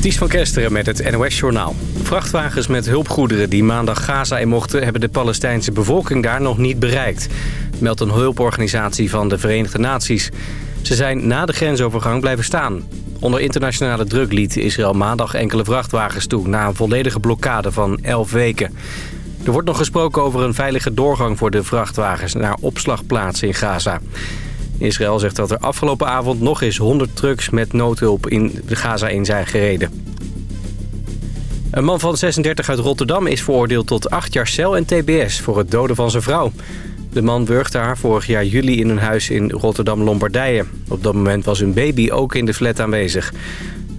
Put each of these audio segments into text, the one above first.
Ties van Kesteren met het NOS-journaal. Vrachtwagens met hulpgoederen die maandag Gaza in mochten... hebben de Palestijnse bevolking daar nog niet bereikt. Meldt een hulporganisatie van de Verenigde Naties. Ze zijn na de grensovergang blijven staan. Onder internationale druk liet Israël maandag enkele vrachtwagens toe... na een volledige blokkade van 11 weken. Er wordt nog gesproken over een veilige doorgang voor de vrachtwagens... naar opslagplaatsen in Gaza. Israël zegt dat er afgelopen avond nog eens 100 trucks met noodhulp in Gaza in zijn gereden. Een man van 36 uit Rotterdam is veroordeeld tot 8 jaar cel en tbs voor het doden van zijn vrouw. De man wurgde haar vorig jaar juli in een huis in Rotterdam-Lombardije. Op dat moment was hun baby ook in de flat aanwezig.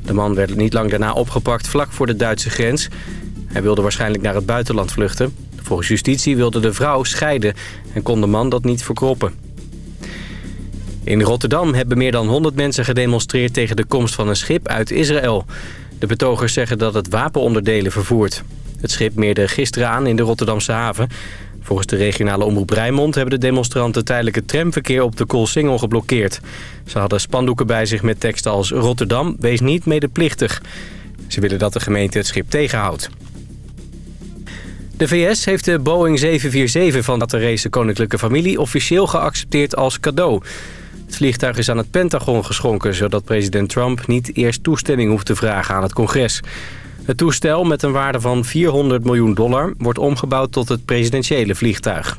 De man werd niet lang daarna opgepakt vlak voor de Duitse grens. Hij wilde waarschijnlijk naar het buitenland vluchten. Volgens justitie wilde de vrouw scheiden en kon de man dat niet verkroppen. In Rotterdam hebben meer dan 100 mensen gedemonstreerd tegen de komst van een schip uit Israël. De betogers zeggen dat het wapenonderdelen vervoert. Het schip meerde gisteren aan in de Rotterdamse haven. Volgens de regionale omroep Rijnmond hebben de demonstranten tijdelijk het tramverkeer op de Koolsingel geblokkeerd. Ze hadden spandoeken bij zich met teksten als Rotterdam, wees niet medeplichtig. Ze willen dat de gemeente het schip tegenhoudt. De VS heeft de Boeing 747 van de race koninklijke familie officieel geaccepteerd als cadeau. Het vliegtuig is aan het Pentagon geschonken... zodat president Trump niet eerst toestemming hoeft te vragen aan het congres. Het toestel met een waarde van 400 miljoen dollar... wordt omgebouwd tot het presidentiële vliegtuig.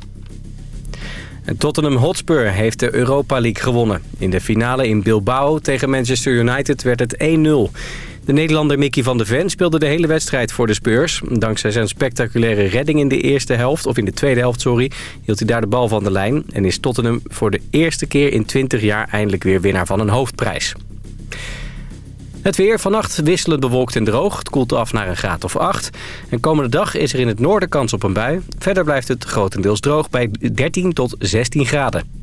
En Tottenham Hotspur heeft de Europa League gewonnen. In de finale in Bilbao tegen Manchester United werd het 1-0. De Nederlander Mickey van de Ven speelde de hele wedstrijd voor de Spurs. Dankzij zijn spectaculaire redding in de eerste helft, of in de tweede helft, sorry, hield hij daar de bal van de lijn. En is Tottenham voor de eerste keer in 20 jaar eindelijk weer winnaar van een hoofdprijs. Het weer vannacht wisselend bewolkt en droog. Het koelt af naar een graad of 8. En komende dag is er in het noorden kans op een bui. Verder blijft het grotendeels droog bij 13 tot 16 graden.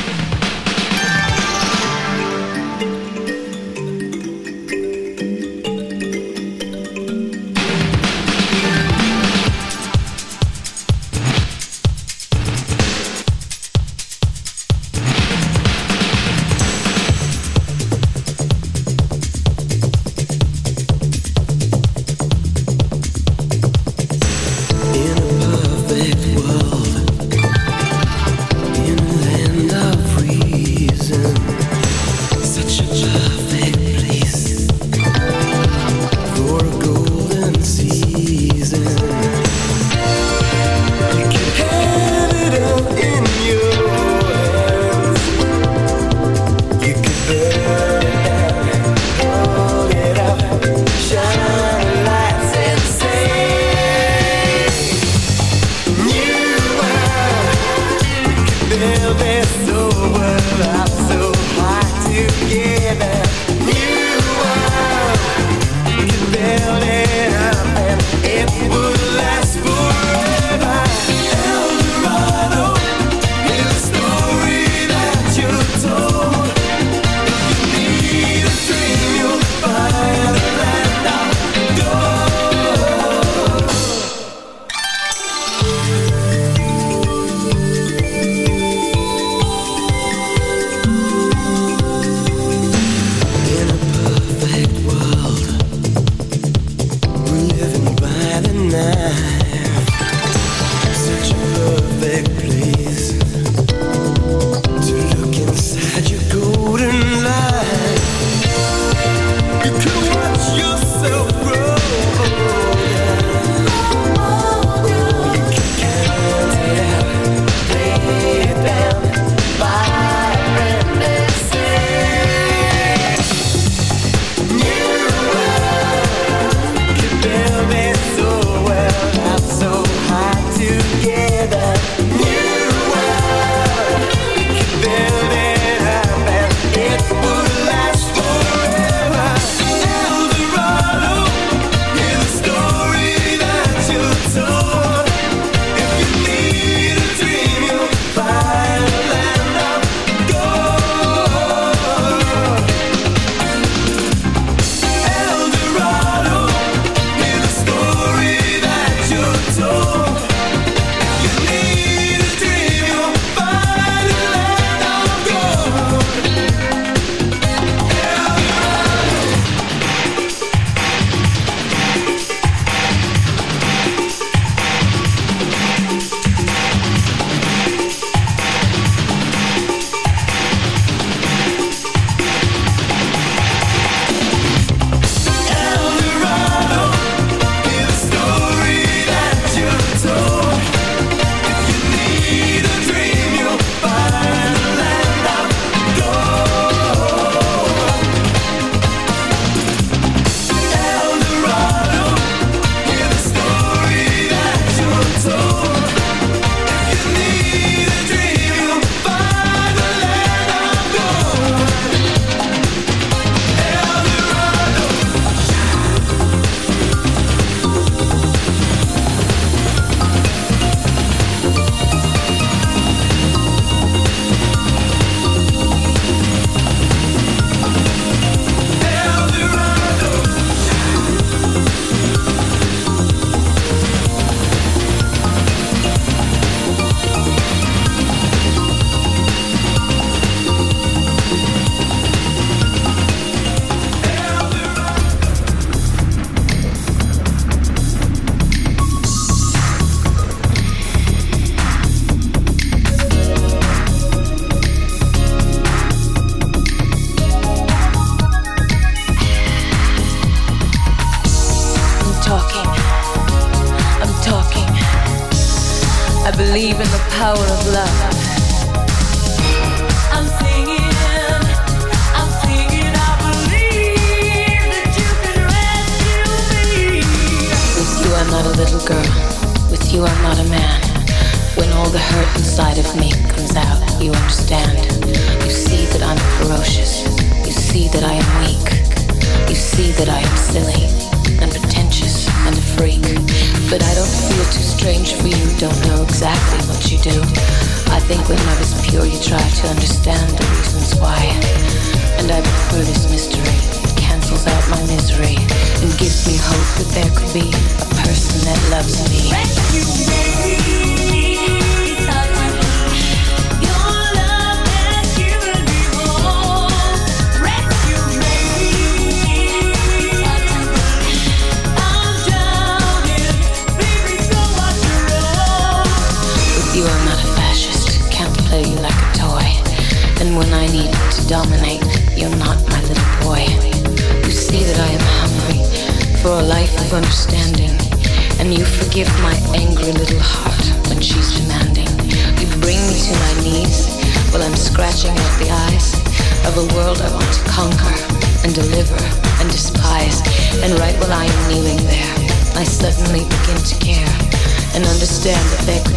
loves me. Rescue.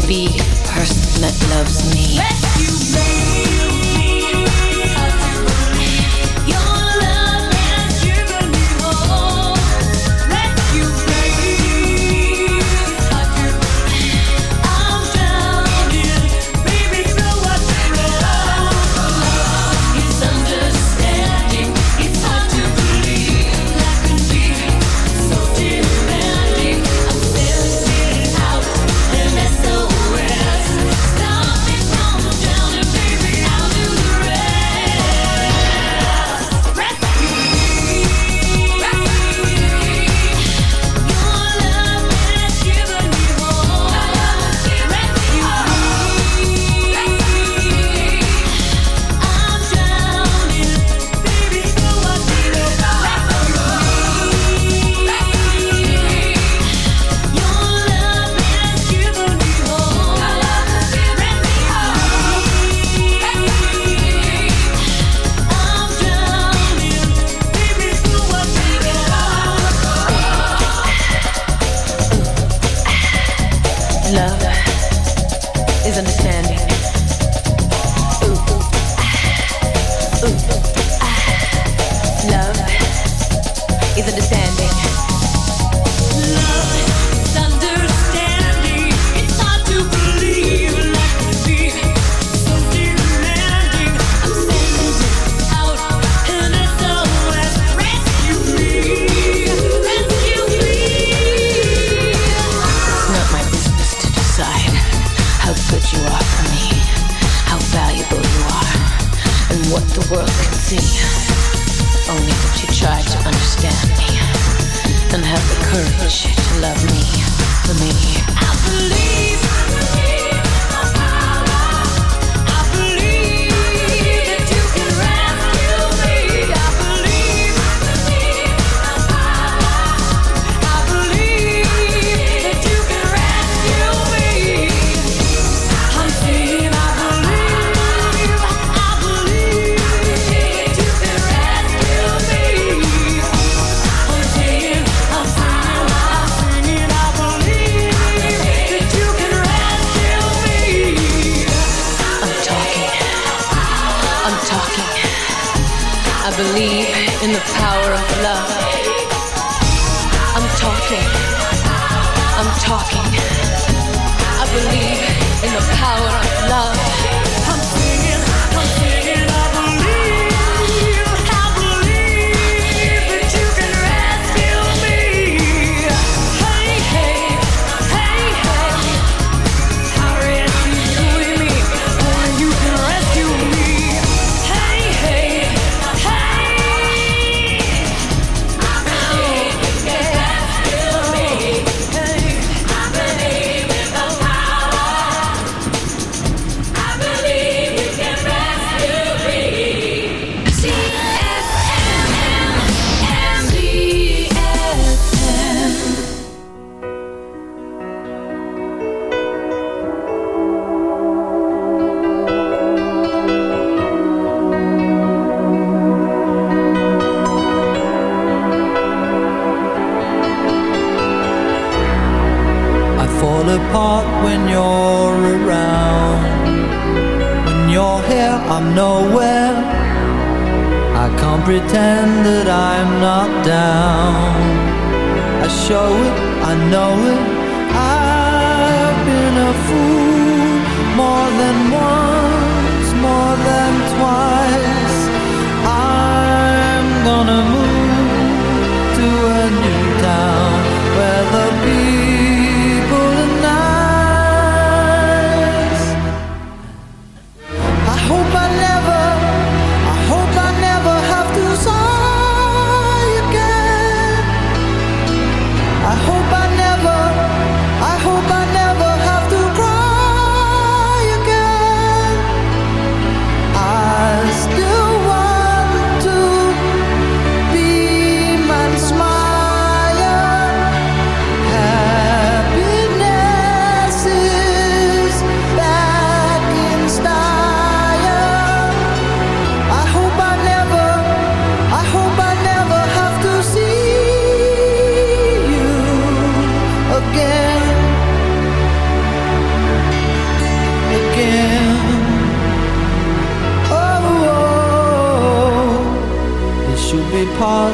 be the person that loves me.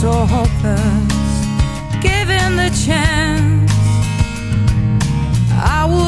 so hopeless, given the chance, I would.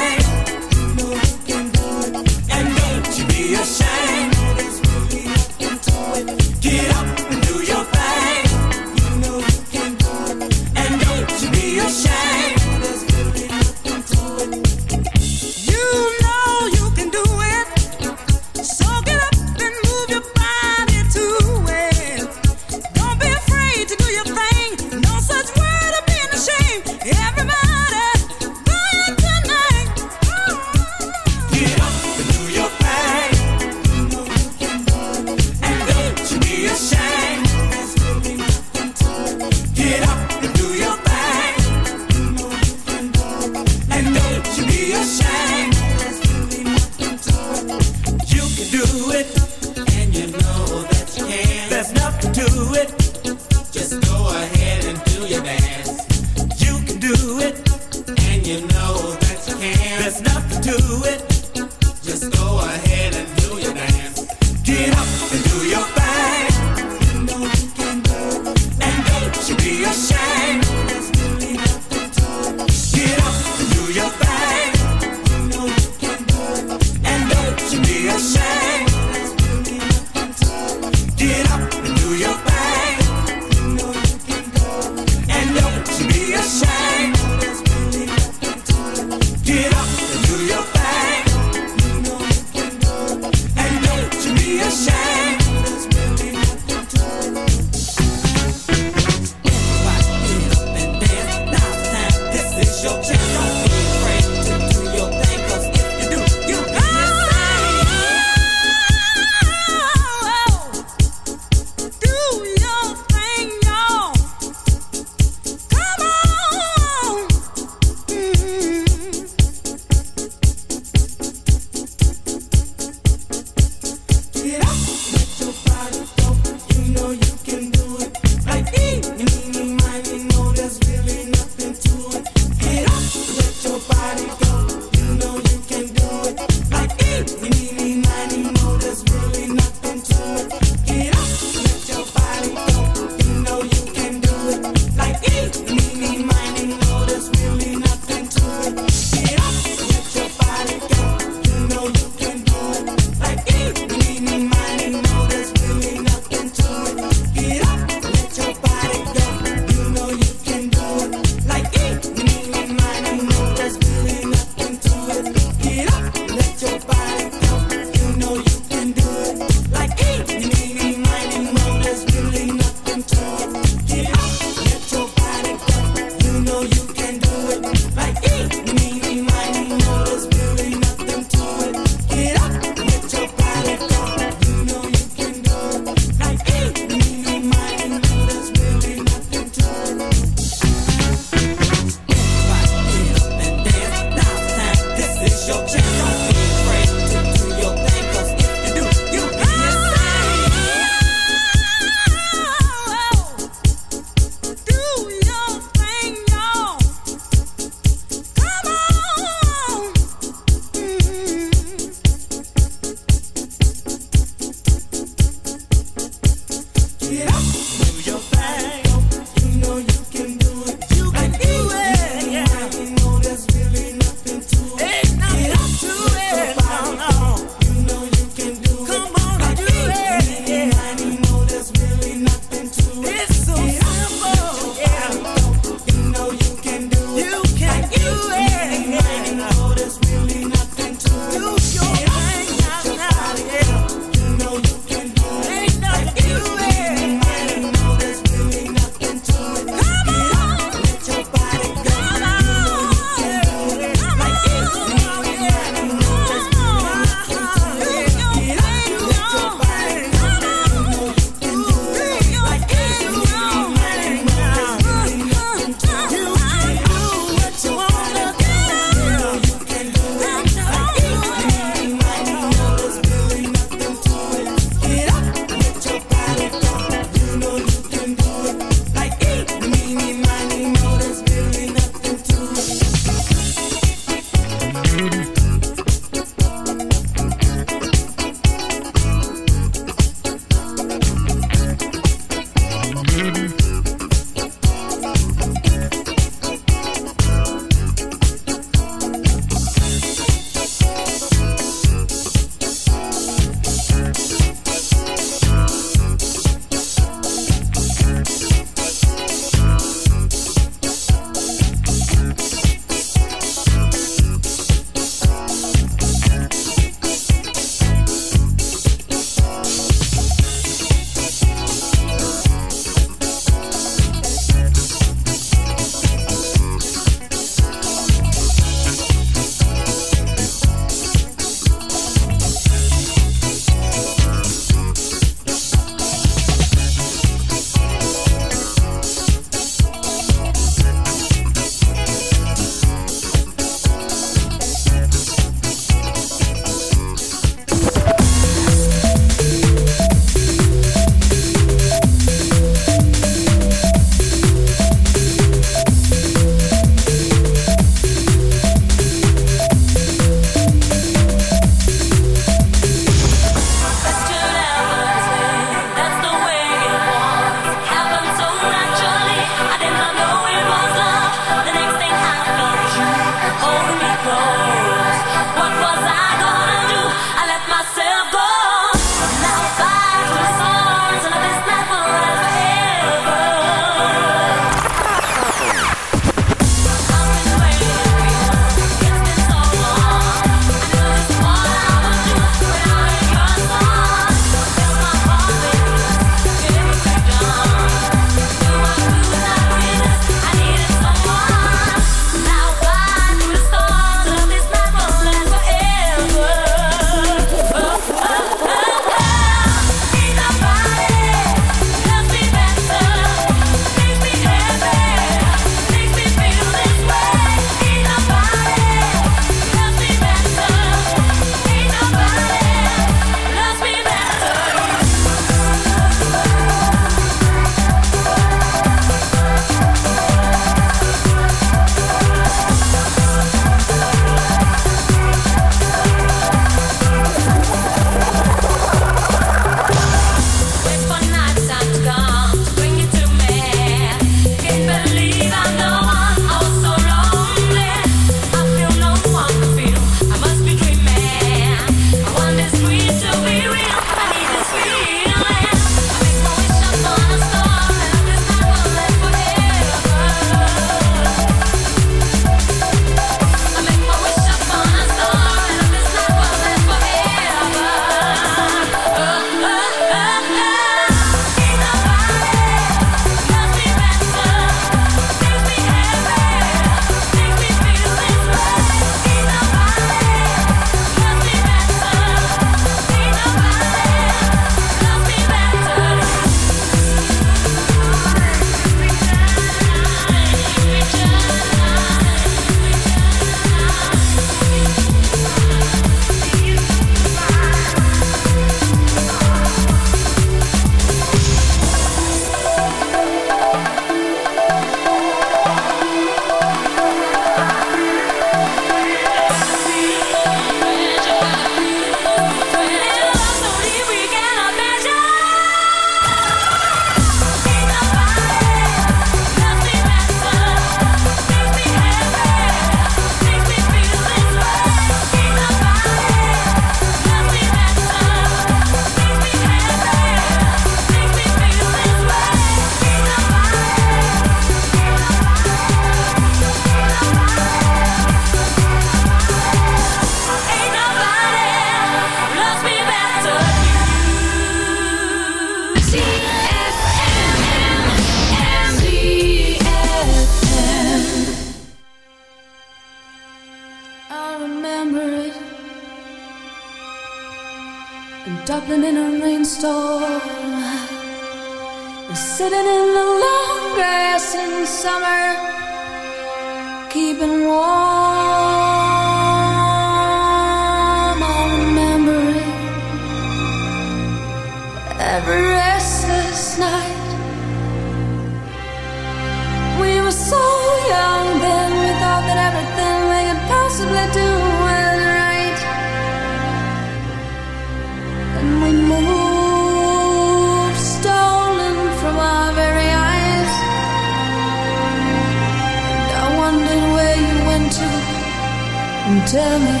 Tell me,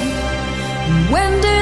when did